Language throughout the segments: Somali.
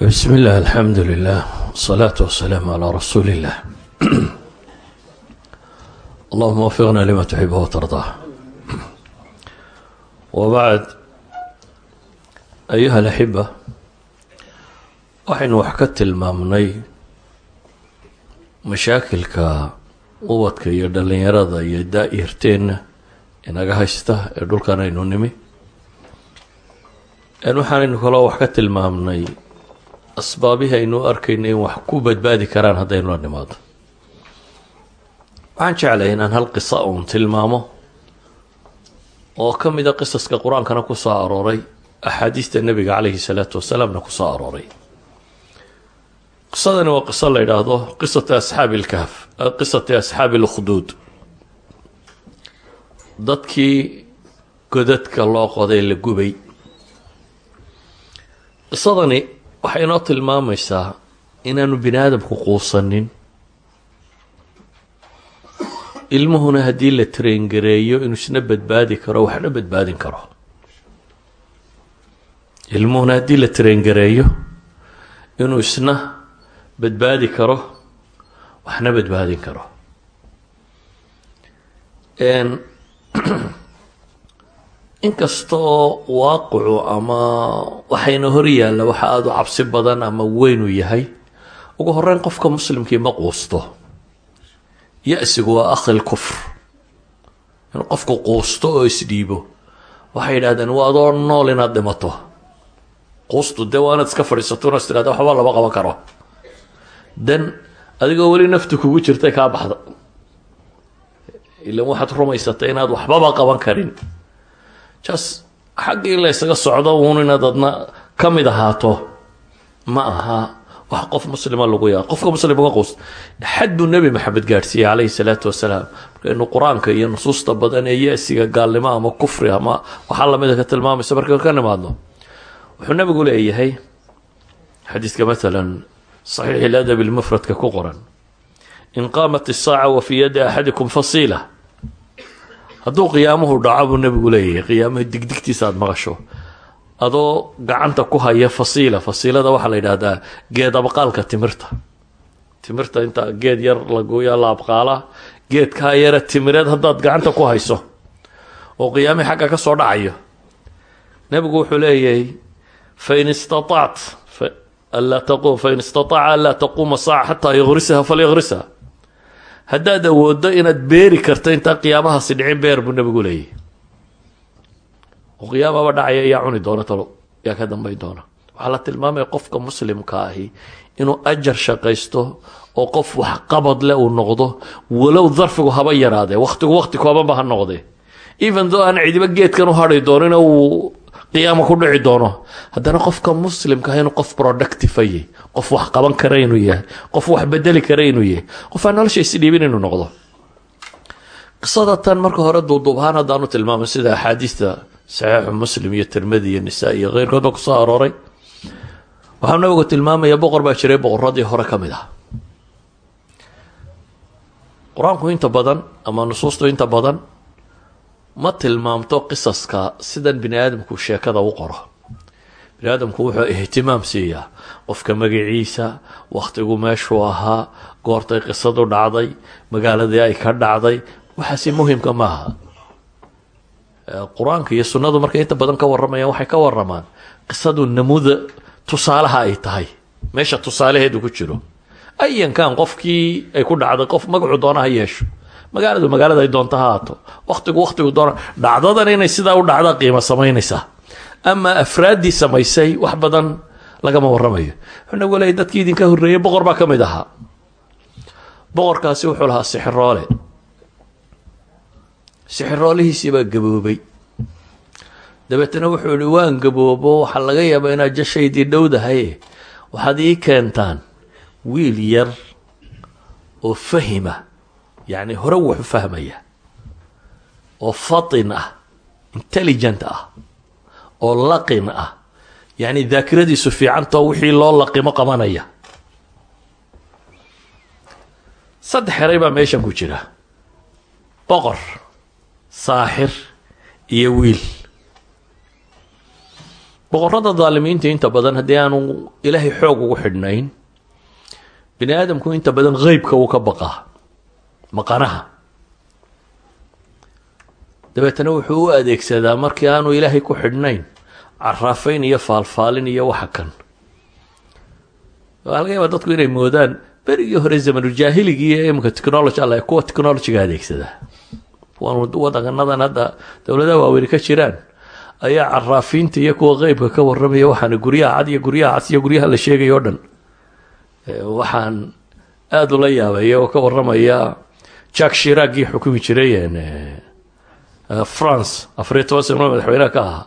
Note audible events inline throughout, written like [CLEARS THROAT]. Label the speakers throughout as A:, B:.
A: bismi illah alxamdu lilah wsalaatu wasalaamu calaa rasuuli illah [CLEARS THROAT] allahuma wafiqna lima tuxibu watardaa wabacd ayuha alaxiba waxaynu wax ka tilmaamnay mashaakilka ubadka iyo dhallinyarada iyo daa'irteenna inaga haysta ee dhulkan aynu nimi. Waxaanaynu kaloo wax ka tilmaamnay asbaabihii aynu arkayna in wax ku badbaadi karaan haddaynu la nimaado waxaan jeclay inaan hal qisa uun tilmaamo oo ka mida qisaska qur'aankana ku soo arooray axaadiista nebiga caleyhi salaatu wasalaamna ku soo arooray. Qisadani waa qiso la yidhaahdo qisatu asxaabi lkahf qisati asxaabi lkhduud dadkii godadka loo qoday la gubay. Qisadani waxay inoo tilmaamaysaa inaanu bini aadamku quusanin. Ilmuhuna haddii la traingareeyo inuu isna badbaadi karo waxna badbaadin karo. Ilmuhuna haddii la traingareeyo inuu isna badbaadi karo waxna badbaadin karo [CLEARS THROAT] inkasta oo waaqicu ama waxayna hor yaalla waxa aada u cabsi badan ama weynu yahay ugu horeyn qofka muslimkii ma quusto. Ya-sigu waa akhil kufr. Inuu qofku quusto oo isdhiibo waxay yidhahdeen waa adoo nool inaad dhimato. Quustu dee waa inaad iska fadhiisato inaad tirahda waxba lama qaban karo. Dan adigoo weli naftu kugu jirtay kaa baxda ilan waxaad rumaysatay inaad waxbaba qaban karin jas xaggii la ysaga socdo uun inaad adna ka ahaato. Ma aha wax qof muslima lagu yaa qofka muslim uga quus. Xad buu nebi maxamed gaadhsiiyey caleyhi salaatu wasalaam. Markaynu qur'aanka iyo nusuusta badan ee ya-siga gaalnimo ama kufri ama waxaa lamida ka tilmaamaysa markaynu ka nimaadno. Wuxuu nabigu leeyahay xadiiska maalan saxiix iladab lmufradka ku qoran in qaamat isaaca wa fii yadi axadikum fasiila hadduu qiyaamuhu dhaco buu nabigu leeyahay. Qiyaamaha digdigtiisa aada maqasho. Adoo gacanta ku haya fasiila. Fasiilada waxaa la yidhahdaa geed abqaalka timirta. Timirta inta geed yar la gooya la abqaala. Geedkaa yara timireed haddaad gacanta ku hayso. Oo qiyaamihii xagga ka soo dhacayo. Nabigu wuxuu leeyahay fain istaaact fain istataaca anlaa taquuma saaca xataa yugrisaha falyugrisaha haddaad awooddo inaad beeri karto intaan qiyaamahaasi dhicin beer buu nabigu leeyahy oo qiyaamaba dhacaya ayaa cuni doona talo yaa ka dambayn doona. Waxaa la tilmaamaya qofka muslimka ahi inuu ajar shaqaysto oo qof waxqabad leh uu noqdo walow darfigu haba yaraadee waqtigu waqti koobanba ha noqdee. Even though aan cidiba geedkan u hadhi doonina uu qiyaamo ku dhici doono. Haddana qofka muslimka ah inuu qof productifaye qof wax qaban kara inuu yahay qof wax bedeli kara inuu yahay qof aan nolosha isdhiibin inuu noqdo. Qisada marka hore duuduubhaan haddaanu tilmaamay sida axaadiista saxiixu muslim iyo tirmidi iyo nisaa iyo keyrkoodba ku soo arooray. Waxaa nabigu tilmaamaya boqor baa jiray boqoradii hore ka mid ah. Qur'aanku inta badan ama nusuustu inta badan ma tilmaamto qisaska sidan bini aadamku sheekada u qoro. Bini aadamku wuxuu ihtimaam siiyaa qofka magaciisa wakhtigu meeshuu ahaa goortay qisadu dhacday magaaladii ay ka dhacday waxaasi muhimka maaha qur'aanka iyo sunnadu markay inta badan ka waramayaan waxay ka waramaan qisadu namuda tusaalaha ay tahay. Meesha tusaalaheedu ku jiro. Ayankan qofkii ay ku dhacday qof magacu doona ha yeesho magaaladu magaalada ay doonto ha haato waktigu waktigu doona dhacdadan inay sidaa u dhacda qiimo samaynaysaa ama afraaddii samaysay wax badan lagama waramayo nagu leeyay dadkii idinka horreeyey boqor baa ka mid ahaa. Boqorkaasi wuxuu lahaa sixiroole sixiroolihiisii baa gaboobay. Dabeetana wuxuu waan gaboobo waxaa laga yaabaa inaad jashaydii dhowdahaye waxaad ii keentaan wiil yar oo fahima yacni hore wuxu fahmaya oo fatin ah intelligent ah oo laqin ah. Yacni daakiradiisu fiicantao wixii loo laqimo qabanaya. Saddex eray baa meeshan ku jira. Boqor saaxir iyo wiil. Boqorada daalimiinta inta badan haddii aanu ilaahay xoog ugu xidhnayn bini aadamku inta badan qeybka uu ka baqaa maqanaha. Dabeetana wuxuu u adeegsadaa markii aanu ilaahay ku xidhnayn caraafayn iyo faalfaalin iyo waxa kan. Waxaa laga dadku inay moodaan berigii hore zamanuljaahiligii iyo imika technology alle kuwa technologyga adeegsadaa. Wadanadan hadda dowladaha waaweyni ka jiraan ayaa caraafiinta iyo kuwa qeybka ka waramaya waxaana guryaha cad iyo guryaha cas iyo guryaha la sheegay dhan. Waxaan aada ula yaabaya oo ka waramaya jack shiragii xukumi jiray france afariyo toban sano ka ahaa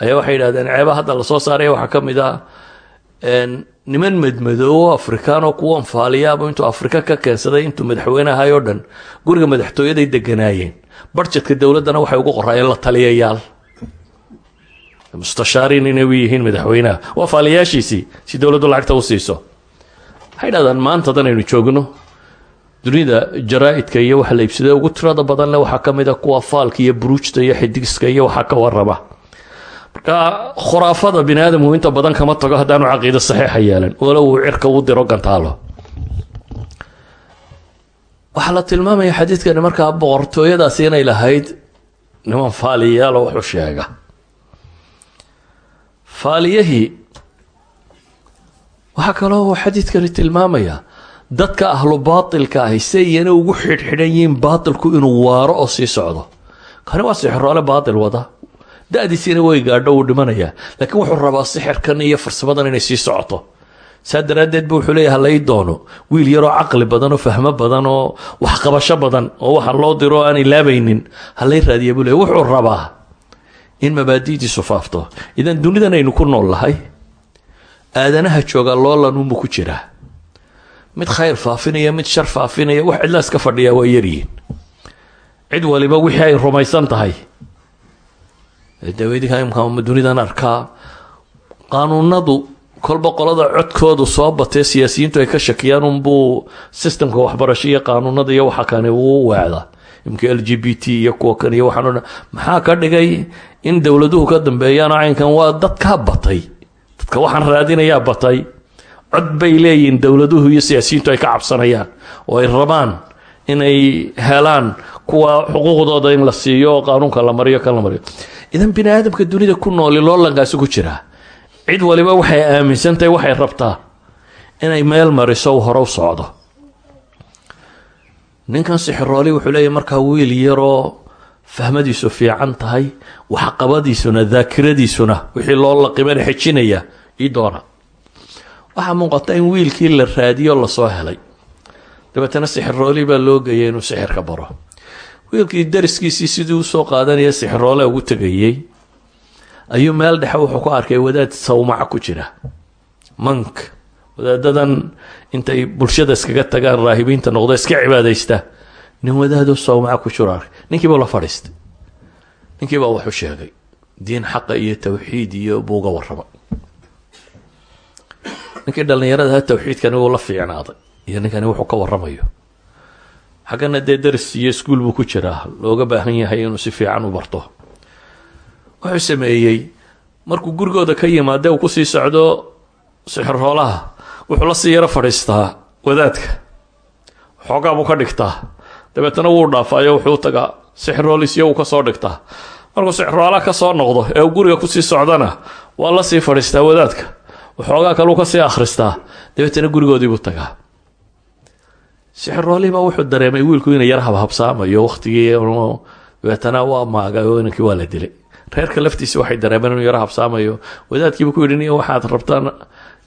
A: ayaa waxay yidhahdeen ceeba hadda la soo saaraya waxaa ka mid ah niman madmadoobo afrikaanoo kuwan faaliyaaba intuu afrika ka keensaday intuu madaxweyne ahay oo dhan guriga madaxtooyaday deganaayeen. Barjedka dowladdana waxay ugu qoraayeen la taliyayaal. Mustashaariin inay u madaxweynaha waa faaliyaashiisii si dowladdu lacagta u siiso. Waxay dhahdaan maantadan aynu joogno dunida jaraa-idka iyo waxa la iibsada ugu tirada badanle waxaa ka mid a kuwa faalka iyo buruujta iyo xidigska iyo waxaa ka warama marka khuraafada bini aadamku inta badan kama tago haddaanu caqiido saxiixa yeelan walow uu cirka u diro gantaalo. Waxaa la tilmaamaya xadiidkani markaa boqortooyadaasi inay lahayd niman faaliyayaalo wuxuu sheega. Faaliyahii waxaa kaloo uu xadiidkani tilmaamaya dadka ahlu baatilka ahi si iyana ugu xidhxidhan yihiin baatilku inuu waaro oo sii socdo. Kani waa sixroole baatil wada. Da-diisiina way gaadho uu dhimanayaa. Laakiin wuxuu rabaa sixirkan iyo farsamadan inay sii socoto. Saa daraaddeed bu wuxuu leeyaha doono. Wiil yaroo caqli badan oo fahmo badan oo waxqabasho badan oo waxa loo diro aan ilaabaynin halay raadiya buu leey wuxuu rabaa in mabaadidiisu faafto. Idan dunidan aynu ku nool lahay. Aadanaha jooga loolanunbu ku jiraa mid khayr faafinaya mid shar faafinaya wax cidlaas ka fadhiyaa waa yaryihiin. Cid waliba wixii ay rumaysan tahay. Dawedimka dunidan arkaa? Qaanuunadu kolba qolada codkoodu soo batee siyaasiyiintu ay ka shakiyaan unbuu systemka waxbarasho iyo qaanuunada iyo waxa kani uu weecda imka l iyo kuwa kan iyo waxaan maxaa ka dhigay? In dowladuhu ka dambeeyaan caynkan waa dadkaa batay. Dadka waxaan raadinayaa batay cod bay leeyihiin dowladuhu iyo siyaasiyiintu ay ka cabsanayaan oo ay rabaan inay helaan kuwa xuquuqdooda in la siiyo qaanuunka la mariyo kan la mariyo. Idan bini aadamka dunida ku nooli loolankaasi ku jiraa cid waliba waxay aaminsantahay waxay rabtaa inay meel mariso hore u socdo. Ninkan sixirooli wuxuu leeyahy markaa wiil yaroo fahmadiisu fiican tahay waxqabadiisuna daakiradiisuna wixii loo laqimana xejinaya ii doona waxaa muuqata in wiilkii la raadiyo la soo helay. Dabeetana sixirooli baa loo geeyay inuu sixirka baro. Wiilkii dariskiisii sidii u soo qaadanaya sixiroole ugu tegayey ayuu meel dhexe wuxuu ku arkay wadaad sawmaca ku jira. Mank wadaadadan intay bulshada iskaga tagaan raahibiinta noqdo iska cibaadaysta. Nin wadaado sawmaca ku jiro arkay. Ninkiibuu la fadhiistay. Ninkiibaa waxu sheegay diin xaqa iyo tawxiid iyo buuga warraba ninkii dhallinyaradaha tawxiidkani wuu la fiicnaaday iyo ninkani wuxuu ka waramayo xaggana dee daris iyo iskuol buu ku jiraa. Looga baahan yahay inuu si fiican u barto. Wuxuu sameeyey markuu gurigooda ka yimaade uu ku sii socdo sixirhoolaha wuxuu la sii yaro fadhiistaa wadaadka. Xoogaa buu ka dhigtaa. Dabeetana wuu dhaafaayo wuxuu tagaa sixirhoolisyo uu ka soo dhigtaa. Markuu sixirhoolaha ka soo noqdo ee uu guriga ku sii socdana waa la sii fadhiistaa wadaadka waxoogaa kaleu ka sii akhristaa. Dabeetana gurigoodiibuu tagaa. Sixiroolihiibaa wuxuu dareemay wiilku inay yar habhabsaamayo waqtigii dabeetana waa maagay oo inankii waa la dilay. Reerka laftiisa waxay dareemeen inuu yaro habsaamayo. Wadaadkiiba ku yidhi niyo waxaad rabtaan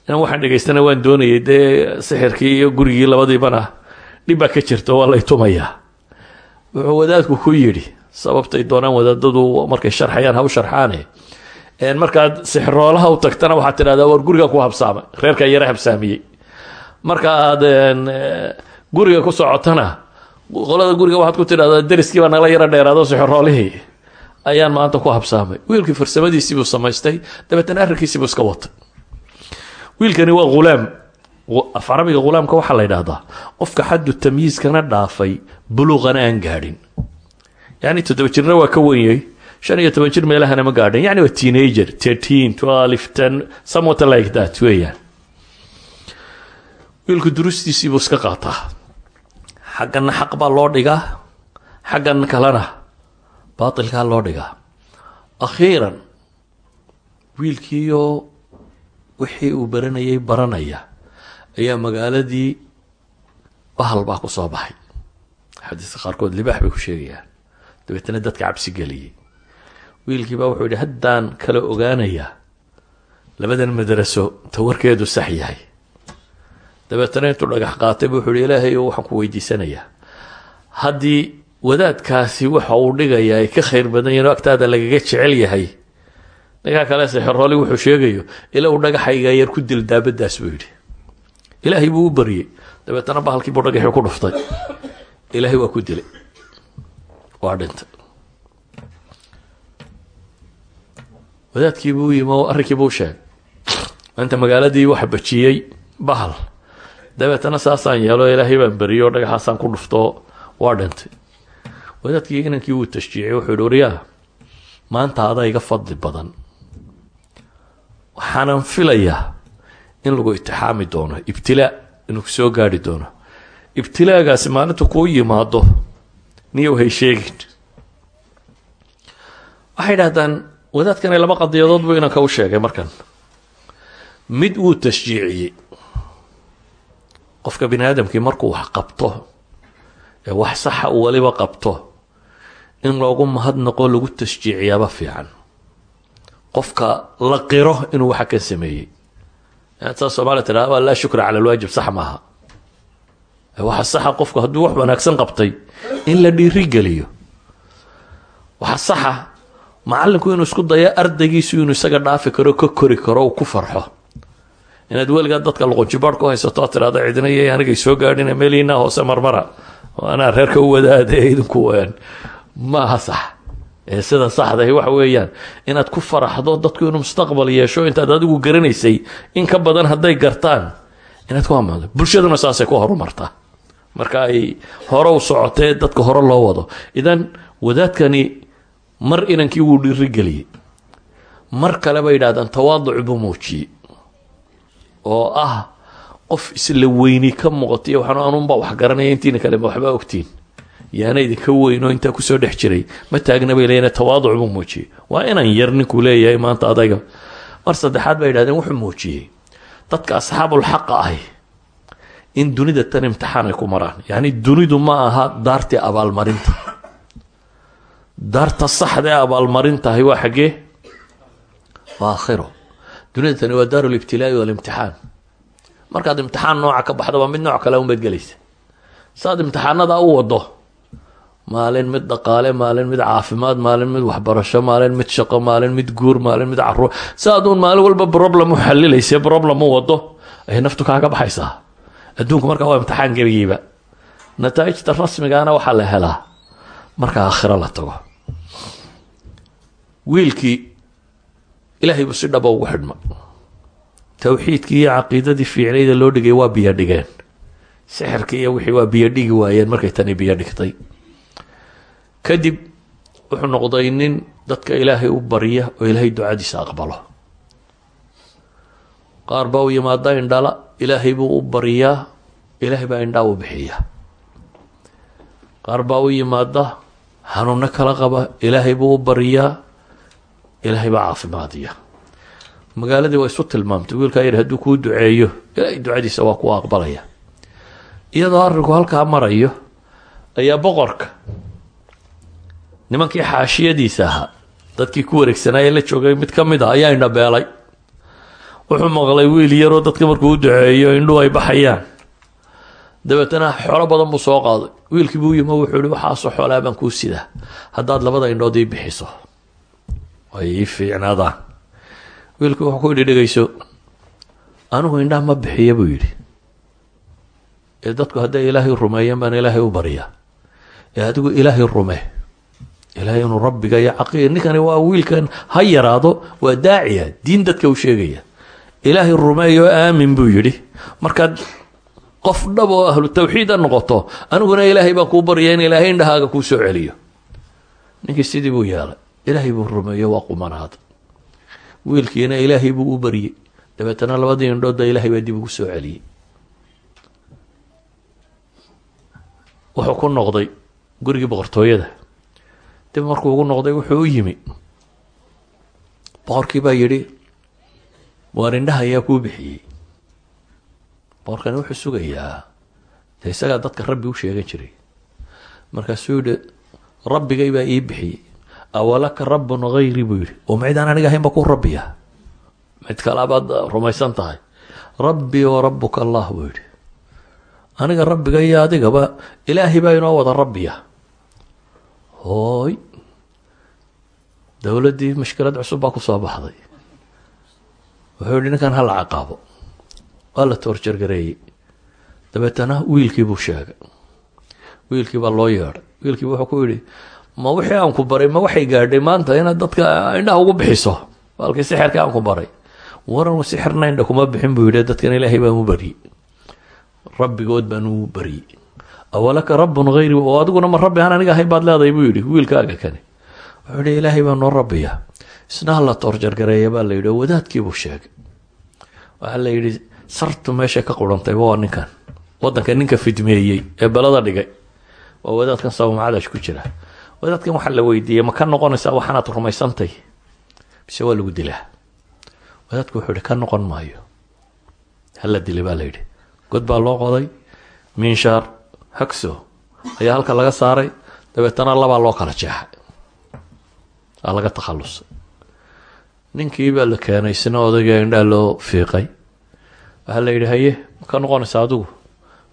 A: inaan waxaan dhegaystana waan doonayay. Dee sixirkii iyo gurigii labadiibana dhibbaa ka jirta waa lay tumayaa. Wuxuu wadaadku ku yidhi sababtay doonaan wadaadadu markay sharxayaan ha u sharxaane markaad sixiroolaha u tagtana waxaad tidhahdaa war guriga ku habsaamay. Reerkaa yaro habsaamiyey. Marka aad guriga ku socotana qolada guriga waxaad ku tidhahdaa dariskii baa nala yaro dheeraado sixiroolihii ayaan maanta ku habsaamay. Wiilkii farsamadiisiibuu samaystay dabeetana arrinkiisiibuu iska watay. Wiilkani waa hulaam af carabiga hulaamka waxaa la ydhahdaa qofka xaddu tamyiiskana dhaafay buluuqana aan gaadhin. Yacni toddoba jirna waa ka wenyay shan iyo toban jir meelahana ma gaadhan yani waa teenager thirteen twelve ten somewhat like that weeyaan. Wiilku durustiisii buu iska qaataa. Xaggana xaq baa loo dhigaa xaggan kalena baatilkaa loo dhigaa. Akhiiran wiilkiioo wixii uu baranayay baranaya ayaa magaaladii bahal baa ku soo baxay. Xadiiska qaarkood libaax bay ku sheegayaan. Dabeetana dadka cabsi geliyey wiilkii baa wuxuu yihi haddaan kala ogaanayaa labadan madraso tawarkeedu sax yahay. Dabeetana intuu dhagax qaatay bu wuxuu yihi ilaahay waxaan ku weydiisanayaa. Haddii wadaadkaasi waxa uu dhigayaa ay ka khayr badan yahin agtaada lagaga jecel yahay ninkaa kale sixrooli wuxuu sheegayo ila uu dhagaxayga yar ku dil daabadaas buu yidhi. Ilaahay buu u baryey. Dabeetana bahalkii buu dhagaxii ku dhuftay. Ilaahay waa ku dilay. Waa dhintay wadaadkii buu yimi oo arrinkii buu sheegay. Maanta magaaladii waxa bajiyey bahal. Dabeetana saasaan yeelo ilaahay baan beriyey oo dhagaxaasaan ku dhufto waa dhintay wadaadkii inankii wuu tashjiiciyey wuxuu yihi maanta adaa iga fadli badan. Waxaanan filayaa in lagu itixaami doono ibtilaa inuu ku soo gaari doono. Ibtilaagaasi maalinta kuu yimaado niyow hay sheegin. Waxay idhahdaan wadaadkani laba qadiyadood buu inanka u sheegay markan. Mid wuu tashjiiciyey. Qofka bini aadamkii markuu wax qabto ee wax saxa uu waliba qabto in loogu mahadnaqo lagu tashjiiciyaaba fiican. Qofka la qiro inuu waxa kan sameeyey. Saa tidhahda waa laa shukra cala alwaajib sax maaha. Waxa saxa qofku hadduu wax wanaagsan qabtay in la dhiirigeliyo. Waxa saxa macalinku inuu isku dayo ardaygiisu inuu isaga dhaafi karo ka kori karo ku farxo. Inaad weligaa dadka luqunjibaar ku haysato aad tirahda cidina iyo anigay soo gaadhina meeliina hoose marmara. Anaa reerka u wadaade [LAUGHS] idinku maaha sax. Ee sida saxdahi waxa weeyaan. Inaad ku faraxdo dadku inuu mustaqbal yeesho intaad adigu garanaysay in ka badan hadday gartaan. Inaad ku amaado bulshaduna saasay ku horumartaa marka ay hore u socotee dadka hore loo wado. Idan wadaadkani mar inankii wuu dhiirigeliyey. Mar kale bay yidhahdaan tawaaduc buu muujiyey oo ah qof isla weyni ka muuqatay waxaan anunbaa wax garanaya intiina kale ma waxbaa ogtiin. Yaana idinka weyn oo intaa ku soo dhex jiray ma taagna bay leeyihiin tawaaduc buu muujiyey. Waa inan yar ninkuu leeyahay maanta adayga. Mar saddexaad bay yidhahdeen wuxuu muujiyey dadka asxaabulxaqa ahi in dunida tan imtixaan ay ku maraan. Yacni dunidu ma aha daartii abaalmarinta daarta saxda ee abaalmarintahay waa xaggee waa aakhiro dunida tani waa daaru libtilaa'i walimtixaan markaad imtixaan nooca ka baxdaba mid nooc kale unbaad gelaysa. Saaad imtixaanada u wado maalin mid dhaqaale maalin mid caafimaad maalin mid waxbarasho maalin mid shaqo maalin mid guur maalin mid carruur saaduun maalin walba problem u xalilaysa problem u wado ayay naftu kaaga baxaysaa adduunku markaa waa imtixaan geligiiba nataa'ijta rasmigaana waxaa la helaa. Marka aakhiro la tago wiilkii ilaahay buu si dhaba ugu xidhma. Towxiidkii iyo caqiidadii fiicnayda loo dhigay waa biyo dhigeen. Sixirkii iyo wixii waa biyo dhigi waayeen markay tani biyo dhigtay. Kadib wuxuu noqday nin dadka ilaahay u barya oo ilaahay ducadiisa aqbalo. Qaar baa u yimaada indhala ilaahay buu u baryaa ilaahay baa indhaa u bixiya. Qaar baa u yimaada xanuuno kala qaba ilaahay buu u baryaa ilaahay baa caafimaadiya. Magaaladii waa isu tilmaamtay. Wiilkaa yar hadduu kuu duceeyo ilaahay ducadiisa waa kuwa aqbalaya. Iyadoo arrinku halkaa marayo ayaa boqorka nimankii xaashiyadiisa ahaa dadkii ku wareegsanaaye la joogay mid ka mid a ayaa indhabeelay wuxuu maqlay wiil yaroo dadka markuu u duceeyo indhuhu ay baxayaan. Dabeetana xoolo badan buu soo qaaday. Wiilkii buu yimo wuxuu ihi waxaasoo xoolaa baan kuu sidaa. Haddaad labada indhood ii bixiso ay ii fiicnaadaan wiilkii wuxuu ku yidhi dhegeyso anigu indhaha ma bixiya buu yidhi. Ee dadku hadday ilaahay rumeeyaan baan ilaahay u baryaa ee adigu ilaahay rume. Ilaahay inuu rabbiga iyo caqi ninkani waa wiilkan ha yaraado waa daaciya diin dadka u sheegaya. Ilaahay rumeeyo aamin buu yidhi. Markaad qof dhab oo ahlu tawxiid a noqoto aniguna ilaahay baan kuu baryaa in ilaahay indhahaaga kuu soo celiyo. Ninkii sidii buu yeelay ilaahay buu rumeeyo waa qumanaada wiilkiina ilaahay buu u baryey dabeetana labadii indhoodba ilaahay baa dib ugu soo celiyey. Wuxuu ku noqday gurigii boqortooyada. Dib markuu ugu noqday wuxuu u yimi. Boqorkii baa yidhi waar indhaha ayaa kuu bixiyey. Boqorkani wuxuu sugayaa. Isagaa dadka rabbi u sheegan jiray. Markaasuu yihi rabbigay baa ii bixiyey awalaka rabbun hayri buu yidhi. Oo macidaan aniga ahaynba ku rabbiya. Mid kalabaad rumaysan tahay. Rabbii wa rabbuka allah buu yidhi. Aniga rabbiga iyo adigaba ilaahay baa inoo wada rabbiya. Hooy. Dowladdii mashkilad cusub baa ku soo baxday. Wuxuu yihi ninkan hala caqaabo. Waa la toorjargareeyey. Dabeetana wiilkii buu sheegay. Wiilkii baa loo yeedhay. Wiilkii wuxuu ku yidhi ma wixii aan ku baray ma waxay gaadhay maanta inaad dadka indhaha ugu bixiso? Baalkii sixirkii aan ku baray. Waran sixirna indha kuma bixin buu yidhi dadkan ilaahay baan u baryey rabbigood baan u baryey awalaka rabbun hayri oo adiguna ma rabbi aan aniga ahayn baad leedahay buu yidhi wiilkaaga kani. Wuxuu yihi ilaahay baa noo rabbiya. Isna hala toorjargareeya baa la yidhi. Oo wadaadkiibuu sheegay. Waxaa la yidhi sartu meeshay ka qurantayba waa ninkan. Wadanka ninka fidmeeyey ee balada dhigay. Waa wadaadkan sawmacadash ku jira wadaadkan waxaa la weydiiyey ma ka noqonaysaa waxaanaad rumaysantay? Mise waa lagu dilaa? Wadaadku wuxuu yihi ka noqon maayo. Hala dilay baa la yidhi. God baa loo qoday minshaar hagso ayaa halka laga saaray dabeetana labaa loo kala jeexay. Aa laga takhalusay ninkii baa la keenay isna odayga indhaa loo fiiqay. Waxaa la yidhi haye ma ka noqonaysa adigu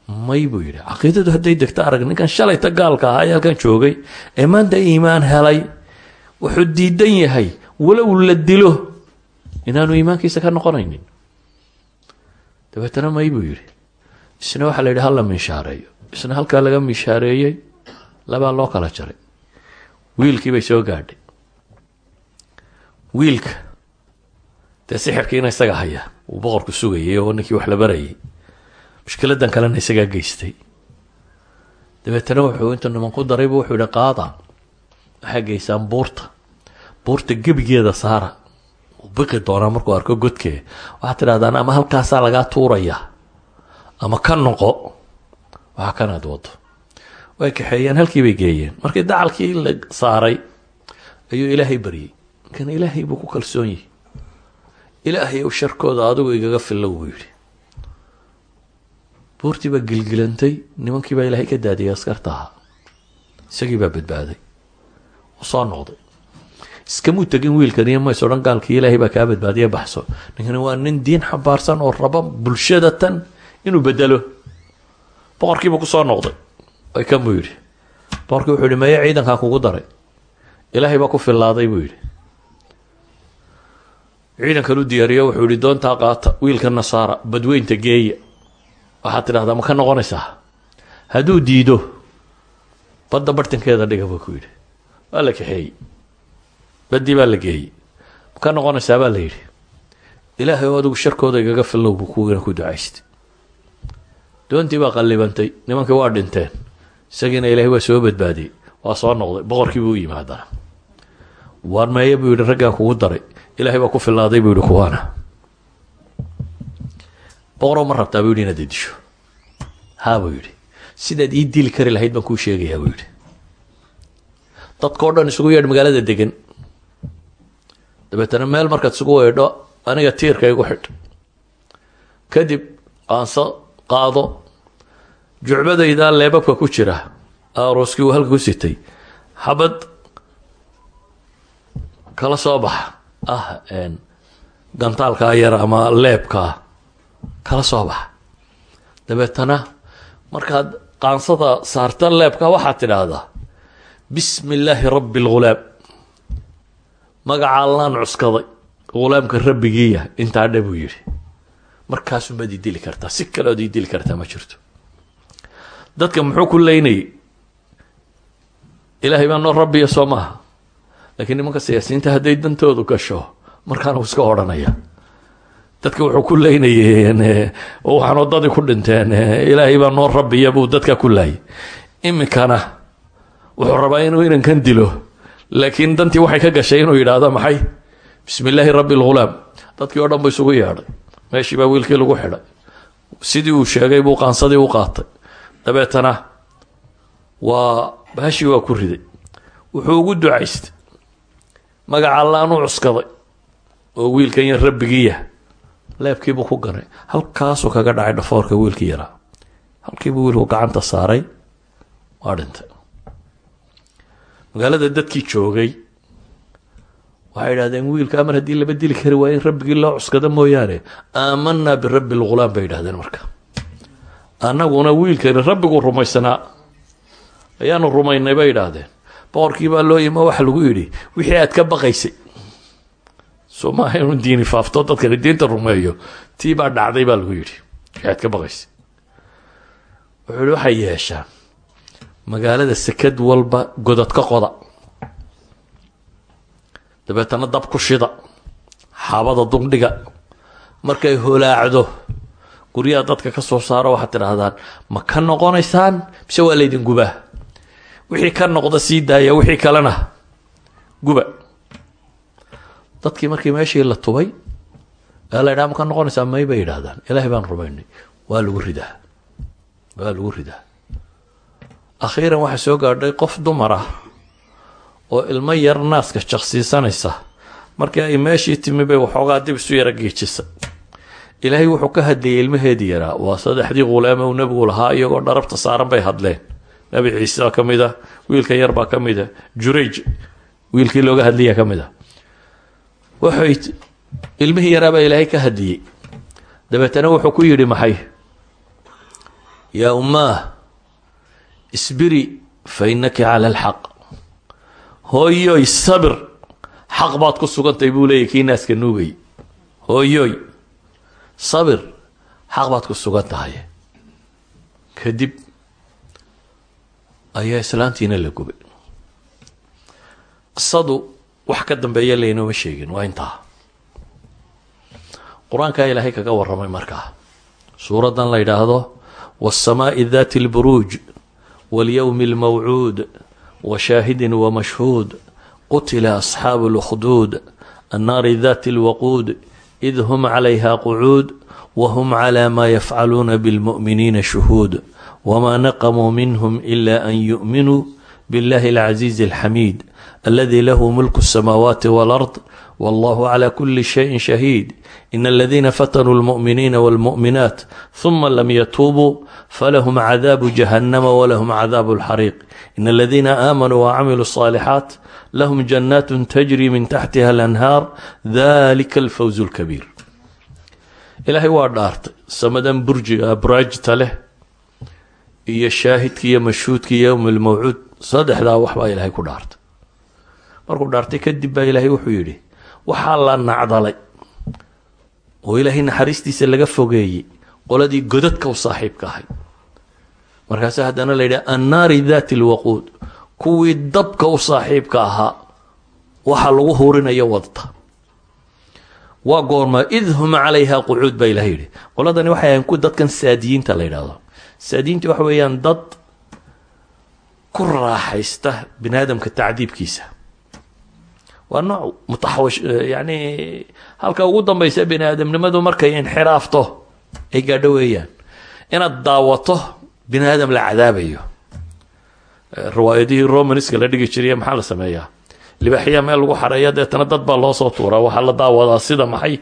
A: may buu yidhi caqiidadu hadday degto arag ninkan shalayta gaalka ahaa ee halkan joogay ee maanta iimaan helay wuxuu diidan yahay walow la dilo inaanu iimaankiisa ka noqonaynin. Dabeetana may buu yidhi isna waxaa la yidhi hala miishaareeyo isna halkaa laga miishaareeyey labaa loo kala jaray. Wiilkii bay soo gaadhay. Wiilka dee sixirkiina isaga haya uu boqorku sugayay oo ninkii wax la barayay mushkiladan kalena isagaa geystay. Dabeetana wuxuu intuu niman ku daraybu wuxuu yihi qaada waxaa geysaan buurta. Buurta gebigeeda saara. Uu biqi doonaa markuu arko godkee waxaad tidhahdaan ama halkaasaa lagaa tuuraya? Ama ka noqo? Waxaa kanaad wado way kaxeeyeen halkii bay geeyeen. Markii dacalkii la saaray ayuu ilaahay baryey kan ilaahay buu ku kalsoon yihi ilaahay ou sharkooda adigu igaga fillow buu yidhi buurtii baa gilgilantay nimankii baa ilaahay ka daadiyay askarta ahaa isagii baa badbaaday. U soo noqday. Iskamuu tegin wiilkan iyo mays odhan gaalkii ilaahay baa kaa badbaadiya baxso. Ninkani waa nin diin xambaarsan oo raba bulshada tan inuu bedelo boqorkiiba ku soo noqday. Ay kan buu yidhi. Boqorkii wuxuu yihi meye ciidankan kugu daray. Ilaahay baa ku fillaaday buu yidhi. Ciidankan u diyaariyo wuxuu yihi doontaa qaata wiilka nasaara badweynta geeya waxaad tidhahdaa ma ka noqonaysaa? Hadduu diido badda bartankeeda dhiga buu ku yidhi. Waa la kaxeeyey. Baddii baa la geeyey. Ma ka noqonaysaa? baa la yidhi. Ilaahay oo adigu sharkooda igaga fillow buu kuwiina ku ducaystay doontii baa qallibantay. Nimankii waa dhinteen. Isagiina ilaahay waa soo badbaadiyey. Waa soo noqday. Boqorkii buu u yimi haddana waar meeye buu yidhi raggaan kugu daray. Ilaahay baa ku fillaaday buu yihi kuwaana boqorow ma rabtaa buu yidhi inaad idisho haa buu yidhi. Sidaad ii dili kari lahayd baan kuu sheegayaa buu yidhi. Dadkao dhan isugu yeedh magaalada degan dabeetana meel markaad isugu weedho aniga tiirka igu xidh. Kadib aanso qaado jucbadaydaa leebabka ku jira arooskii uu halka ku sitay. Xabad kala soo baxa. Ah gantaalkaa yar ama leebkaa kala soo baxa. Dabeetana markaad qaansada saarta leebka waxaad tidhaahdaa bismi illaahi rabbi lghulaam magaca allaan cuskaday ghulaamka rabbigiiya intaa dhe buu yidhi. Markaasumaad ii dili kartaa si kaleood ii dili kartaa ma jirto. Dadka muxuu ku leynayay ilaahay baa noo rabbiya soo maaha laakiin nimanka siyaasiyiinta hadday dantoodu gasho markaana uu iska odhanaya dadka wuxuu ku leynayeen waxaan wadadii ku dhinteen ilaahay baa noo rabbiya buu dadka ku laayay iminkana wuxuu rabaa inuu inankan dilo laakiin dantii waxay ka gashay inuu yidhaahdo maxay? Bismi illaahi rabbi dadkii oo dhan bu isugu yeedhay. Meeshii baa wiilkii lagu xidhay. Sidii uu sheegay buu qaansadii u qaatay. Dabeetana waa baashii waa ku riday. Wuxuu ugu ducaystay. Magaca allaan u cuskaday oo wiilkan yar rabbigiiya leebkiibuu ku ganay halkaasuu kaga dhacay dhafoorka wiilkii yaraa halkiibuu wiilku gacanta saaray waa dhintay. Magaalada dadkii joogay waxay idhahdeen wiilkaa mar haddii laba dili kari waayo in rabbigii loo cuskado mooyaane. Aamanaa birabbi lghulaam bay idhahdeen marka. Annaguna wiilkani rabbiguu rumaysanaa. Ayaanu rumaynay bay idhaahdeen boqorkii baa loo yimo waxa lagu yidhi. Wixii aad ka baqaysay soo maaha inuu diini faafto dadkani diinta rumeeyo. Tii baa dhacday baa lagu yidhi. Wixii aad ka baqaysay wuxuu yihi waxay yeeshaan. Magaalada sekad walba godad ka qoda. Dabeetana dab ku shida. Xaabada dundhiga markay holaacdo guryaha dadka ka soo saaro waxaad tidhaahdaan ma ka noqonaysaan? Mise waa laydin gubaa? Wixii ka noqda sii daaya wixii kalena guba dadkii markii meeshii la tubay ee la ydhaha ma ka noqonaysaa may bay yidhaahdaan. Ilaahay baan rumaynay. Waa lagu ridaa. Waa lagu ridaa. Akhiiran waxaa soo gaadhay qof dumar ah oo ilmo yar naaska jaqsiisanaysa markii ay meeshii timi bay waxoogaa dib isu yara geejisa. Ilaahay wuxuu ka hadlayay ilmaheedii yaraa waa saddexdii qulaame uu nebigu lahaa iyagoo dharabta saaran bay hadleen. Nabi ciise baa ka mid a wiilka yar baa ka mid a jurayj wiilkii looga hadlaya ka mid a waxay ilmihii yaraabaa ilaahay ka hadliyey dabeetana wuxuu ku yidhi maxay? Yaa ummaah isbiri fa innaki cala alxaq hooyoy sabir! Xaq baad ku sugantay buu leeyahy kii naaska nuugay. Hooyoy sabir! Xaq baad ku sugan tahay kadib ayaa islaantiina la gubay. Qisadu wax ka dambeeya laynoma sheegin waa intaa. Qur'aankaa ilaahay kaga waramay markaa suuraddan la yidhaahdo waasamaai dati lburuuj walyowmi almawcuud wa shaahidin wamashhuud qutila asxaabu lkhduud annaari dati lwaquud id hum calayha qucuud wahum cla ma yafcaluuna bilmu'miniina shuhuud wmaa naqamuu minhum ila an yu'minuu biاllahi alcasiizi alxamiid aladi lahu mulku الsamaawaati wاlard wallahu clى kuli shayin shahiid in aladiina fatanuu اlmuؤminiina wاlmuؤminaat ثuma lam yatuubuu falahum cadaabu jahannama walahum cadaabu اlxariiq in aladiina aamanuu wacamiluu الصaalixaat lahum jannaat tajri min taxtiha اlanhaar dalika alfawz اlkabiir ilaahay waa dhaartay samadan burjiga abraajta leh iyo shaahidka iyo mashhuudka iyo yowm lmawcuud saddexdaa waxbaa ilaahay ku dhaartay markuu dhaartay kadib baa ilaahay wuxuu yidhi waxaa la nacdalay. Oo ilaahay naxariistiisa laga fogeeyey qoladii godadka u saaxiibka ahayd. Markaasa haddana la yidhaha annaari daati lwaquud kuwii dabka u saaxiibka ahaa waxa lagu hurinayo wadta. Waa goorma id hum calayha qucuud baa ilahay yidhi. Qoladani waxay ahayn ku dadkan saadiyiinta la yidhaahdo. Saadiyiinta waxa weeyaan dad ku raaxaysta bini aadamka tacdiibkiisa waa nooc mutaxawish yani halka ugu dambaysa bini aadamnimadu markay inxiraafto ay gaadho weeyaan. Inaad daawato bini aadam la cadaabayo. Riwaayadihii romanska la dhigi jiriye maxaa la sameeyaa? Libaaxya meel lagu xareeya deetana dad baa loo soo tuuraa. Waxaa la daawadaa sida maxay?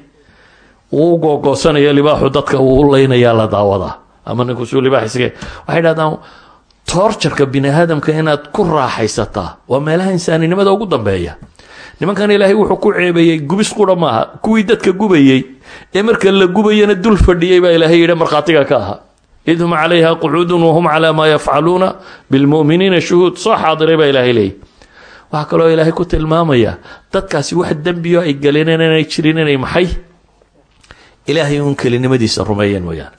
A: Uu googoosanaya libaaxu dadka uu u la daawadaa. Ama ninkusuu libaax isge waxay dhahdaan toorjarka bini aadamka inaad ku raaxaysataa waa meelaha insaaninimada ugu dambeeya nimankan ilaahay wuxuu ku ceebeeyey gubis qura maaha kuwii dadka gubayey ee marka la gubayana dul fadhiyey baa ilaahay yidhi markhaatiga ka aha. Id hum calayha qucuudun wahum calaa maa yafcaluuna bilmu'miniina shuhuud soo xaadiray baa ilaahay leeyay. Waxaa kaloo ilaahay ku tilmaamaya dadkaasi wax dembiyo ay galeen inanay jirin inay maxay? Ilaahay uun kelinimadiisa rumeeyeen mooyaane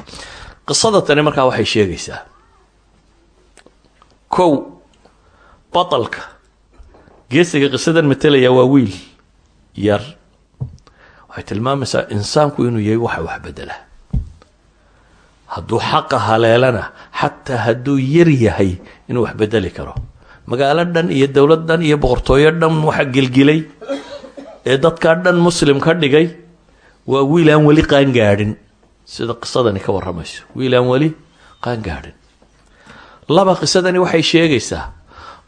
A: qisada tani markaa waxay sheegaysaa kow batalka geesiga qisadan matalaya waa wiil yar. Waxay tilmaamaysaa insaanku inuu yahay waxa wax bedela. Hadduu xaqa haleelana xataa hadduu yar yahay inuu wax bedeli karo. Magaalo dhan iyo dowlad dhan iyo boqortooyo dhan waxa gelgilay ee dadkaa dhan muslim ka dhigay waa wiil aan weli qaangaadhin sida qisadani ka warramayso. Wiil aan weli qaangaadhin laba qisadani waxay sheegaysaa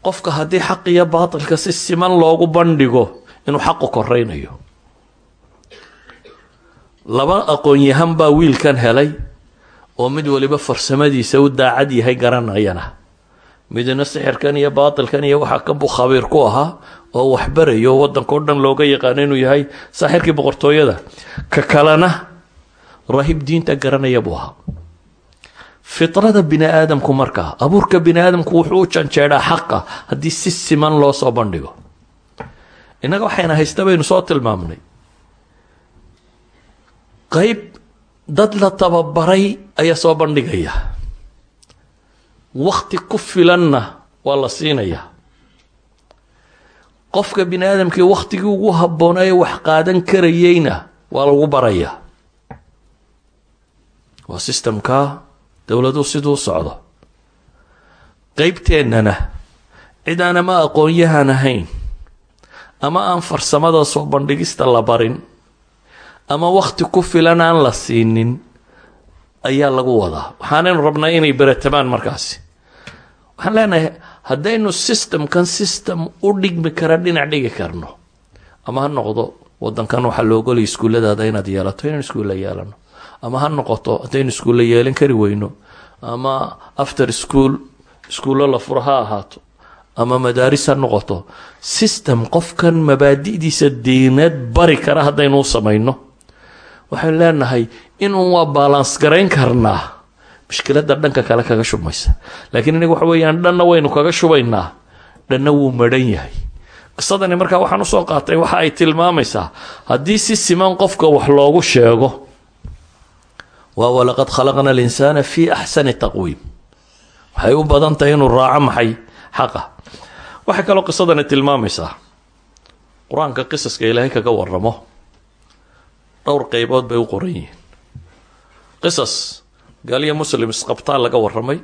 A: qofka haddii xaq iyo baatilka si siman loogu bandhigo inuu xaqu koraynayo laba aqoon-yahan baa wiilkan helay oo mid waliba farsamadiisa u daacad yahay garanayana. Midna sixirkan iyo baatilkan iyo waxaa kan buu khabiir ku ahaa oo waxbarayo waddankao dhan looga yaqaano inuu yahay saaxirkii boqortooyada. Ka kalena rahib diinta garanaya buu ahaa fitrada bini aadamku markaa abuurka bini aadamku wuxuu u janjeedhaa xaqa haddii si siman loo soo bandhigo. Innaga waxayna haysta baynu soo tilmaamnay. Qayb dad la tababaray ayaa soo bandhigaya. Wakti ku filanna waa la siinayaa. Qofka bini aadamkii wakhtigii ugu habboonaaye wax qaadan karayeyna waa lagu barayaa. Waa sistamka dowladuhu siduu socdo. Qeybteennana cid aan ama aqoon-yahan ahayn ama aan farsamada soo bandhigista la barin ama wakhti ku filan aan la siinin ayaa lagu wadaa. Waxaanaynu rabnaa inay beratamaan markaasi. Waxaan leenahay haddaynu systemkan system u dhigmi kara dhinac dhigi karno ama ha noqdo wadankan waxaa la ogolaya iskuulladaada inaad yeelato inaan iskuulla yeelano ama ha noqoto haddaynu iskuulla yeelan kari weyno ama after school iskuullo la furo ha ahaato ama madaaris ha noqoto system qofkan mabaadi'diisa diineed bari kara haddaynu u samayno. Waxaynu leenahay inuu waa balans garayn karnaa mushkiladda dhanka kale kaga shubmaysa laakiin inaga waxa weeyaan dhanna waynu kaga shubaynaa dhanna wuu madhan yahay. Qisadani markaa waxaan u soo qaatay waxa ay tilmaamaysaa haddii si siman qofka wax loogu sheego waa walaqad khalaqna alinsaana fii axsani taqwiim. Waxay u badan tahay inuu raaco maxay? Xaqa. Waxay kaloo qisadani tilmaamaysaa. Qur'aanka qisaska ilaahay kaga waramo dhowr qeybood bay u qoran yihiin. Qisas gaaliya muslim isqabtaan laga warramay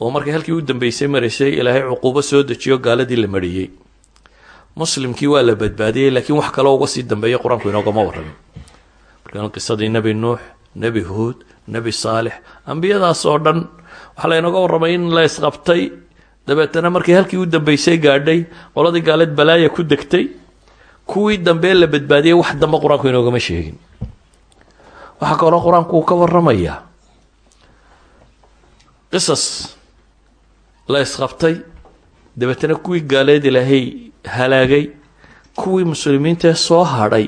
A: oo markay halkii u dambeysay maraysay ilaahay cuquubo soo dejiyo gaaladii la mariyey. Muslimkii waa la badbaadiyey laakiin wax kaloo uga sii dambeeya qur'aanku inoogama warramin. Markaan qisadii nebi nuux nebi huud nebi saalix ambiyadaas oo dhan waxaa laynooga warramay in la isqabtay. Dabeetana markay halkii u dambeysay gaadhay qoladii gaaleed balaaya ku degtay kuwii dambe la badbaadiyey wax dambe qur'aanku inoogama sheegin. Waxaa kaloo qur'aanku ka waramayaa qisas la isqabtay. Dabeetana kuwii gaaleed ilaahay halaagay kuwii muslimiintaee soo hadhay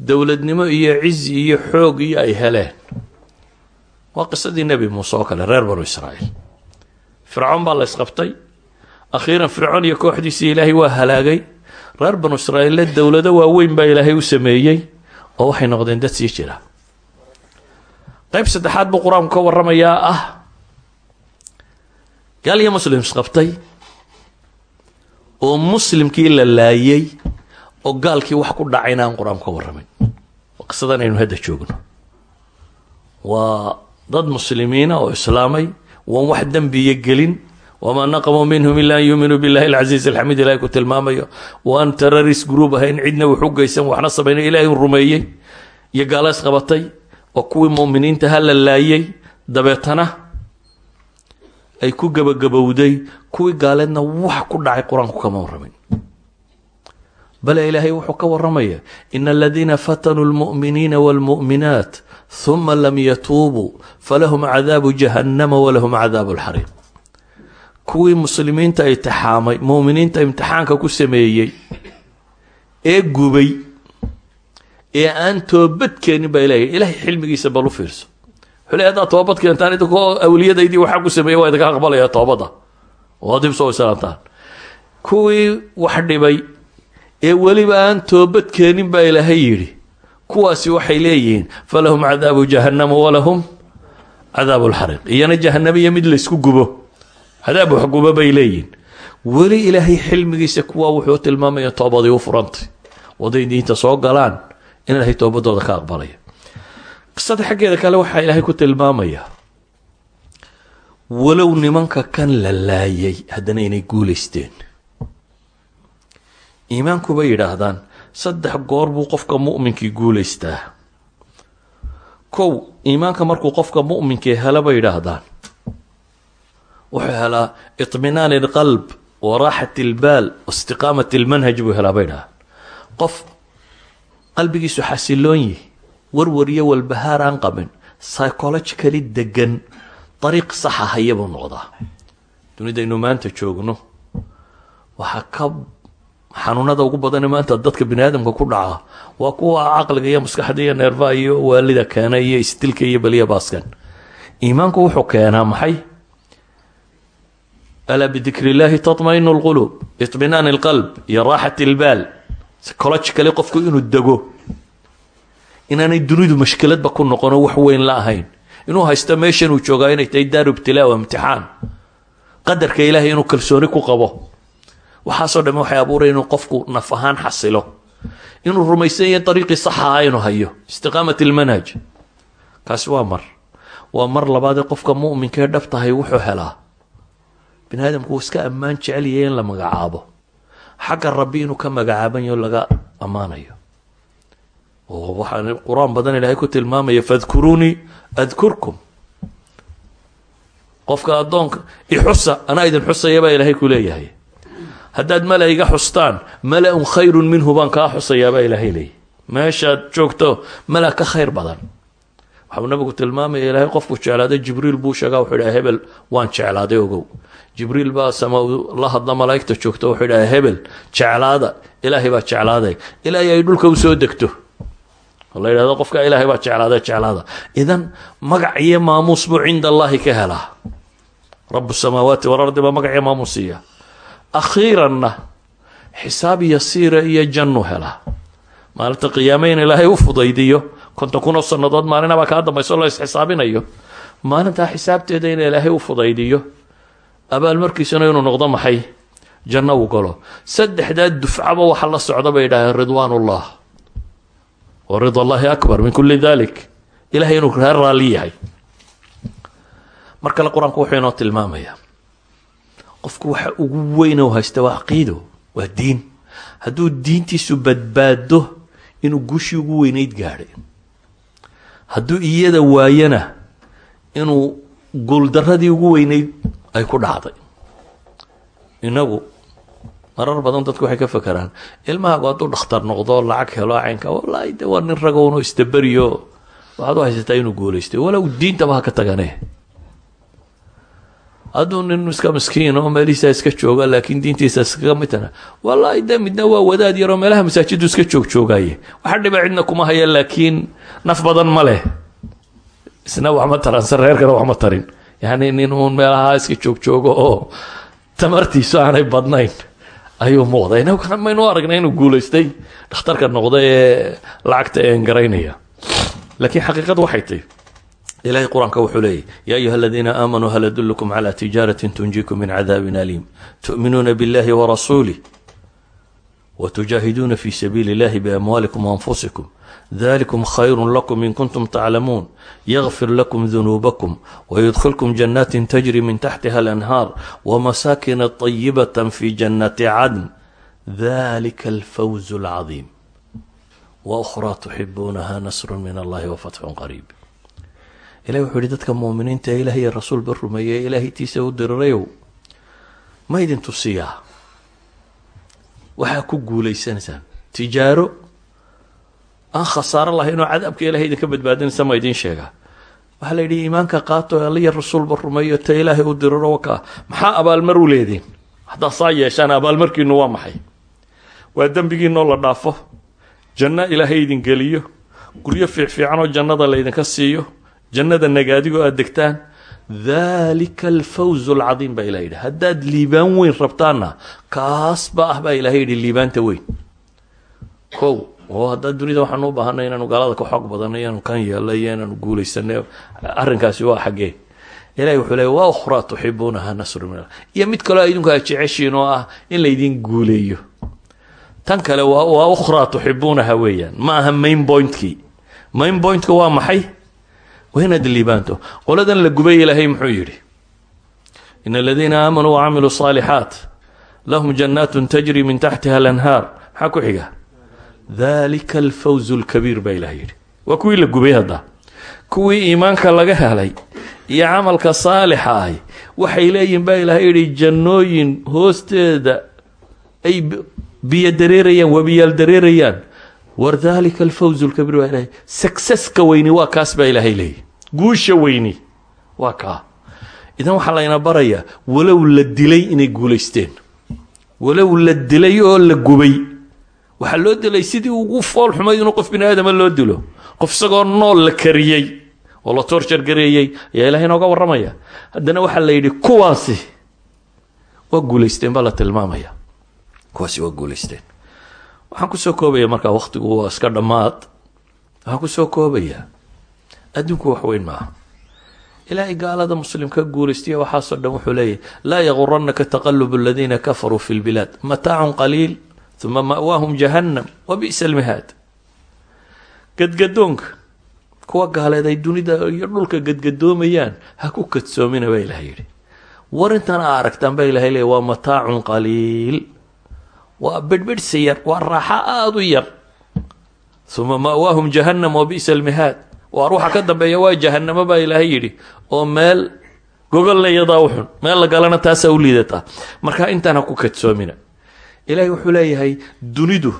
A: dowladnimo iyo cizi iyo xoog iyo ay heleen. Waa qisadii nebi muuse oo kale reer banu israa'iil. Fircoon baa la isqabtay. Akhiiran fircoon iyo kooxdiisii ilaahay waa halaagay. Reer banu israa'iille dowlado waaweyn baa ilaahay u sameeyey oo waxay noqdeen dad sii jira. Qayb saddexaad buu qur'aanku ka waramayaa ah. Gaal iyo muslim isqabtay. Oo muslimkii la laayay oo gaalkii wax ku dhacayna aan qur'aanku ka warramayn qisadan joogno. Waa dad muslimiina oo islaamay waan wax dembiya gelin. Wamaa naqamuu minhum ila an yuuminuu billahi alcasiiz alxamiid ilahay ku tilmaamayo. Waan terrorist group ahayn cidna wax u geysan waxna samayna ilaahay rumeeyey. Iyo gaalo isqabatay oo kuwii mu'miniinta ha la laayay dabeetana ay ku gebagabowday kuwii gaaleedna wax ku dhacay qur'aanku kama warramin bale ilaahay wuxuu ka waramaya in aladiina fatanuu lmu'miniina wاlmu'minaat huma lam yatuubuu falahum cadaabu jahannama walahum cadaabu lxariiq kuwii muslimiinta imtixaamay mu'miniinta imtixaanka ku sameeyey ee gubay ee aan toobad keenin baa ilahay ilahay xilmigiisa bal u fiirso. Xule haddaad toobad keentaan idinkoo awliyadaydii waxaa ku sameeyey waa idinka aqbalaya toobadda. Oo dib soo islaantaan. Kuwii wax dhibay ee weliba aan toobad keenin baa ilaahay yidhi. Kuwaasi waxay leeyihiin falahum cadaabu jahannama walahum cadaabu lxariiq iyana jahanamiya mid laysku gubo. Cadaab wax gubo bay leeyihiin. Weli ilaahay xilmigiisa kuwa wuxuu tilmaamaya toobadii u furantay. Waday diinta soo galaan in ilaahay toobadooda ka aqbalaya. Qisada xaggeeda kale waxaa ilaahay ku tilmaamaya walow nimanka kan la laayay haddana inay guulaysteen iimaanku bay yidhaahdaan saddex goor buu qofka mu'minkii guulaystaa kow iimaanka markuu qofka mu'minkii hela bay yidhaahdaan wuxuu helaa iطminaan اlqalb wa raaxat اlbaal waistiqaamat اlmanhaj buu helaa bay dhahaan qof qalbigiisu xasiloon yihi warwar iyo walbahaar aan qabin psychologically degan dariiq saxa haya buu noqdaa dunidaynu maanta joogno waxaa ka xanuunada ugu badana maanta dadka biniaadamka ku dhaca waa kuwa caqliga iyo maskaxda iyo neerfaha iyo waalida keena iyo isdilka iyo beliya baaskan. Iimaanku wuxuu keenaa maxay? Alaa bidikri illahi tatmainu lquluub iطminaani lqalb iyo raaxat ilbaal. Psychologically qofku inuu dego inaanay dunidu mashkiladba ku noqono wax weyn la ahayn. Inuu haysto meeshan uu joogaa inay tahay daaru ibtilaa wa imtixaan. Qadarka ilaahay inuu kalsooni ku qabo waxaasoo dhamme waxay abuuraya inuu qofku naf ahaan xasilo. Inuu rumaysan yahay dariiqii sax ahaa inuu hayo. Istiqaamat ilmanhaj kaasi waa mar. Waa mar labaadee qofka mu'minka ee dhab tahay wuxuu helaa. Bini aadamku iska ammaan jecelyahay in la magacaabo. Xagga rabbi inuu ka magacaabanyo laga ammaanayo. Oo waxaa qur'aan badan ilaahay ku tilmaamaya fadkuruunii adkurkum qofka addoonka ixusa anaa idin xusaya baa ilaahay ku leeyahay haddaad mala xustaan mala-un khayrun minhu baan kaa xusayaabaa ilaahay leeyahy meeshaad joogto mala ka khayr badan. Waxau nabigu tilmaamaya ilaahay qofku jeclaaday jibriil buu sheegaa wuxuu dhaha hebel waan jeclaaday ogow. Jibriil baa sama la hadla malaa'igta joogto wuxuu dhaha hebel jeclaada ilaahay baa jeclaaday. Ilaahay ay dhulka u soo degto. La yidhahdo qofka ilaahay baa jeclaada jeclaada. Idan magac iyo maamuus buu cinda allaahi ka helaa. Rabu samaawaati walardi baa magac iyo maamuus akhiiranna xisaab yasiira iyo jannu helaa maalinta qiyaame in ilaahay u fudaydiyo konton kun oo sannadood maalinabaa kaa dambayso la isxisaabinayo. Maalintaa xisaabteeda in ilaahay u fudaydiyo abaalmarkiisuna inuu noqdo maxay? Janno uu galo. Saddexdaa dufcaba waxa la socda bay yidhaaheen ridwaanullah. Wa rida allahi akbar min kulli dalik ilahay inuu kaa raalli yahay. Mar kale qur'aanku wuxuu inoo tilmaamayaa qofku waxa ugu weyn haysta waa caqiido waa diin. Hadduu diintiisu badbaado inuu guushii ugu weynayd gaadhay. Hadduu iyada waayana inuu guuldaradii ugu weynayd ay ku dhacday. Inagu marar badan dadku waxay ka fakeraan ilmahaagu hadduu dhakhtar noqdo lacag helo caynka wallaahi de waa nin ragowno istaberiyo waxaad u haysataa inuu guulaystay. Walow diintaba ha ka tagane hadduu nin iska miskiin oo meelihiisa iska jooga laakiin diintiisa iskaga midtana wallaahi de midna waa wadaad yaroo meelaha masaajidu iska joog joogaaye waxa dhiba cidna kuma haya laakiin naf badan ma leh isna wax ma taransan reerkana wax ma tarin. Yacni nin uun meelaha iska joog joogo oo tamartiisu aanay badnayn. Ayuu muuqday maynu aragnay inuu guulaystay. Dhakhtarka noqda ee lacagta een garaynaya laakiin xaqiiqadu waxay tahy ilahay qur-aanka wuxuu leeyahy ya ayuha aladiina aamanuu hal adulkum cla tijaarati tunjikum min cadaabin aliim tu'minuuna biاllahi warasuulih wtujaahiduuna fi sabiili اllahi biamwaalikum waanfusikum dalikum khayru lakum in kuntum taclamuun ygfir lakum dunuubakum wydkilkum janaatin tajri min taxtiha alanhaar wmasaakina طayibat fi janati cadn dalika alfawz اlcadiim waأkhraa tuxibuunaha nasru min allahi wafatxu qariib ilahi wuxuu yihi dadka muuminiinta ee ilaah iyo rasuulba rumeeyey ee ilaahay tiisa u dirirayow ma idin tusiyaa? Waxaa ku guulaysanaysaan tijaaro aan khasaaro lahayn oo cadaabka ilahay idinka badbaadinaysa ma idiin sheegaa waxaa la yidhi iimaanka qaato ee alliya rasuulba rumeeyo ta ilaahay u diriro wakaa maxaa abaalmar u leediin haddaad saa yeeshaan abaalmarkiinu waa maxay? Waa dembigiinoo la dhaafo janno ilaahay idin geliyo guryo fiicfiican oo jannada laydinka siiyo jannada nagaadigoo aada degtaan dalika alfawz alcadiim baa ilah yidhi. Haddaad liibaan weyn rabtaanna kaasba ah baa ilahay yidhi liibaanta weyn. Kow oo haddaa dunida waxaanu u baahanay inaanu gaalada ka xoog badanay inaanu kan yeelno iyo inaanu guulaysanay arrinkaasi waa xaggee. Ilahay wuxuu leey waa ukhraa tuxibuunaha nasru min iyo mid kaloo idinku aad jeceshiin oo ah in laydin guuleeyo. Tan kale waa ukhraa tuxibuunaha weeyaan. Ma aha main pointkii. Main pointka waa maxay waa inaad liibaanto qoladan la gubay ilaahay muxuu yidhi in aladiina aamanuu wacamiluu saalixaat lahum jannaatun tajri min taxtiha alanhaar. Maxaa ku xiga? Dalika alfawz lkabiir baa ilaah yidhi. Waa kuwii la gubay hadda. Kuwii iimaanka laga helay iyo camalka saalixa ahi waxay leeyihiin baa ilaah yidhi jannooyin hoosteeda ay biyo dareerayaan dareerayaan. War dalika alfawz lkabiir baa waa kaas baa ilaahay leeyahy guusha weyni. Waa kaa idan waxaa layna barayaa walow la dilay inay guulaysteen. Walow la dilay oo la gubay. Waxaa loo dilay sidii ugu fool xumayd inuu qof bini aadama loo dilo. Qof isagoo nool la kariyey oo la torjar gareeyey ayaa ilahay inooga warramaya. Haddana waxaa la yidhi kuwaasi waa guulaysteen baa tilmaamaya. Kuwaasi waa guulaysteen. Waxaan ku soo koobaya markaa wakhtigu waa iska dhammaad. Waxaan ku soo koobayaa adduunku wax weyn maaha. Ilaahay gaalada muslimka guulaystiya waxaasoo dhan wuxuu leeyahy laa yaguranaka taqalub aladiina kafaruu fi lbilaad mataacun qaliil uma ma'waahum jahannam wa bi'sa almihaad. Gadgadoonka kuwa gaaleed ay dunida iyo dhulka gadgadoomayaan ha ku kadsoomina baa ilahay yidhi. War intan a aragtaan baa ilahay leeya waa mataacun qaliil waa bedhbedhsi yar waa raaxa aada u yar. Uma ma'waahum jahannam wa bi'sa almihaad waar waxa ka dambeeya waa jahanamo baa ilaahay yidhi oo meel gogolna iyadaa u xun meel la galana taasaa u liidataa marka intaan ha ku kadsoomina ilaahay wuxuu leeyahay dunidu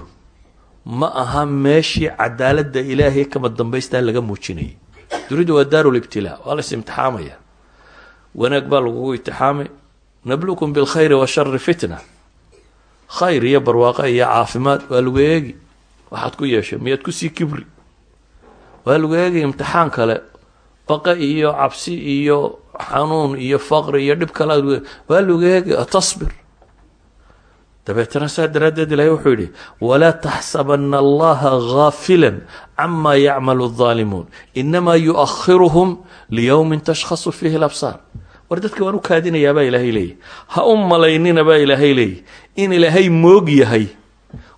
A: ma aha meeshii cadaaladda ilaahay kama dambaystaa laga muujinayay. Dunidu waa daarul ibtilaa waa las imtixaamaya. Wanaag baa lagugu imtixaamay. Nablukum bilkhayri washari fitna. Khayr iyo barwaaqo iyo caafimaad waa lagu eegi. Waxaad ku yeeshay miyaad ku sii kibri waa lagu eegay imtixaan kale. Baqa iyo cabsi iyo xanuun iyo faqri iyo dhib kale waa lagu eegaya tasbir dabeetana saa daraaddeed ilahay wuxuu yidhi walaa taxsabanna allaha haafila cama yacmalu daalimuun inamaa yuakhiruhum liyowmin tashkhasu fiihi labsaar war dadka waan u kaadinayaa baa ilaahay leeyahy. Ha u malaynina baa ilaahay leeyahy. In ilaahay moog yahay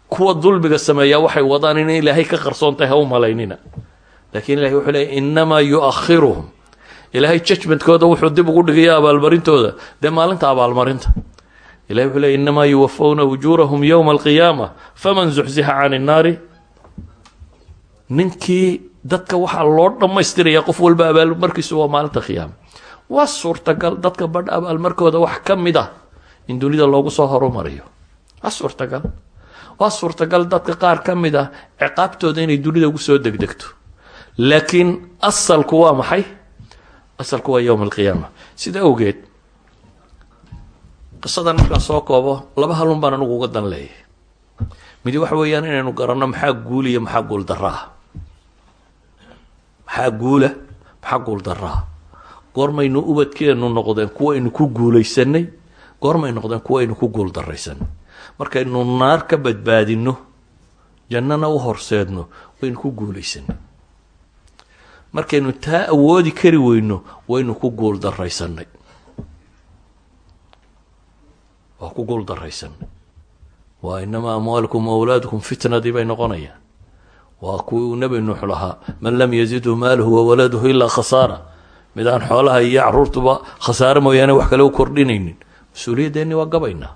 A: kuwa dulmiga sameeyaa waxay wadaan in ilaahay ka qarsoon tahay ha u malaynina laakiin ilahay wuxuu leeyay inamaa yuakhiruhum. Ilaahay judgmentkooda wuxuu dib ugu dhigaya abaalmarintooda. Dee maalinta abaalmarinta? Ilahay wuxuu leey inamaa yuwafawna ujuurahum yowma alqiyaama faman zuxzixa can innaari ninkii dadka waxaa loo dhammaystiraya qof walba abaalmarkiisu waa maalinta khiyaama waa suurtagal dadka badh abaalmarkooda wax ka mid ah in dunida loogu soo horumariyo. Waa suurtagal. Waa suurtagal dadka qaar ka mid ah ciqaabtooda inay dunida ugu soo degdegto laakiin asalku waa maxay? Asalku waa yowma alqiyaama. Sida awgeed qisadan markaan soo koobo laba halun baan anugu uga dan leeyahay. Midi waxa weeyaan inaynu garanno maxaa guula iyo maxaa guuldaraa maxaa guula maxaa guuldaraa goormaynu ubadkeennu noqdeen kuwa aynu ku guulaysanay goormay noqdeen kuwa aynu ku guuldaraysanay markaynu naar ka badbaadinno jannana u horseedno waynu ku guulaysanay markaynu taa awoodi kari weyno waynu ku guul daraysanay waa ku guul daraysanay waa inamaa amwaalukum awlaadukum fitnadii bay noqonayaan. Waa kuwii uu nebi nuux lahaa man lam yazidhu maaluhu wawaladuhu ilaa khasaara. Mid aan xoolaha iyo caruurtuba khasaare mooyaane wax kale u kordhinaynin. Mas'uuliyaddeeni waa gabaynaa.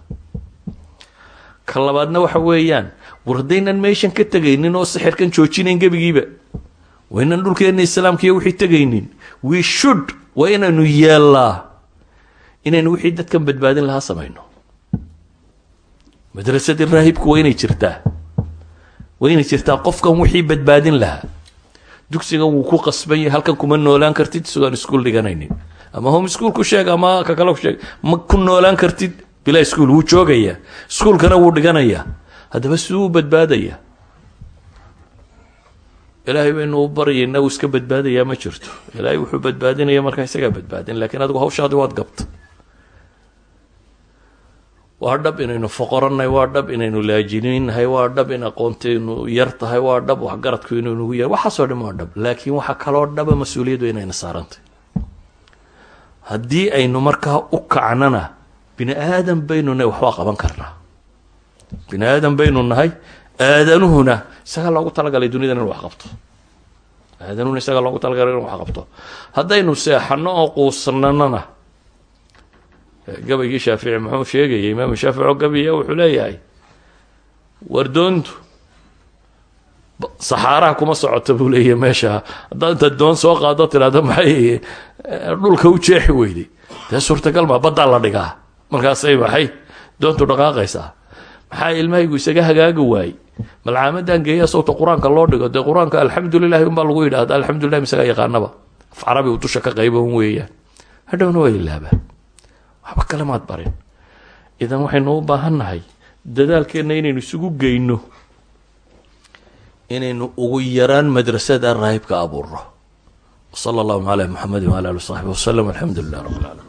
A: Ka labaadna waxa weeyaan war haddaynan meeshan ka tegaynin oo sixirkan joojinayn gebigiiba waynan dhulkeenna islaamka iyo wixii tegaynin. We should waa inaynu yeellaa inaynu wixii dadkan badbaadin lahaa samayno. Madrasadii raahibku waa inay jirtaa. Waa inay jirtaa qofkan wixii badbaadin lahaa. Dugsigan wuu ku qasban yahay halkan kuma noolaan kartid isagoon iskuol dhiganaynin. Ama home school ku sheeg ama ka kale sheeg ma ku noolaan kartid. Bilaa iskuol wuu joogayaa iskuolkana wuu dhiganayaa. Haddaba siduu u badbaadayaa ilaahay baynu u baryaynaa uu iska badbaadayaa ma jirto. Ilaahay wuxuu badbaadinaya markaa isagaa badbaadin lakiin adigu hawshaadi waad gabta. Waa dhab inaynu foqorannahay waa dhab inaynu laajiniinnahay waa dhab in aqoontaynu yar tahay waa dhab waxgaradku inuu nagu yar waxaasoo dhan waa dhab laakiin waxaa kaloo dhaba mas'uuliyaddu inayna saarantay. Haddii aynu markaa u kacnana bini aadan baynu nahay waxbaa qaban karnaa bini aadan baynu nahay aadanuhuna isagaa loogu talagalay dunidan wax qabto. Aadanuhuna isagaa loogu talagalay inu wax qabto. Haddaynu seexano oo quusananana gabaygii shaafici muxuu sheegayay imaamu shaafici oo gabiya wuxuu leeyahay wardoontu saxaaraha kuma socota buu leeyahy meesha. Haddaad intaad doon soo qaado tidhahdo maxay dhulka u jeexi weyday. Dee suurtagal maa baddaa la dhigaa. Markaasay maxay? Doontu dhaqaaqaysaa maxaa ilmahaygu isaga hagaagi waayey? Malcaamadan geeya sawta qur'aanka loo dhigo dee qur'aanka alxamdulilahi unbaa lagu yidhahda alxamdulilah misagaa yaqaanaba? Af carabi uu dusha ka qayba un weeyaan. Hadhowna waa ilaabaa waxba kale maad barin. Idan waxaynu u baahan nahay dadaalkeenna inaynu isugu geyno inaynu ugu yaraan madrasada raahibka abuurno wsala allahu calaa muxamedi wala ali w saxbi wasalam alxamdu lilah rab alcalamin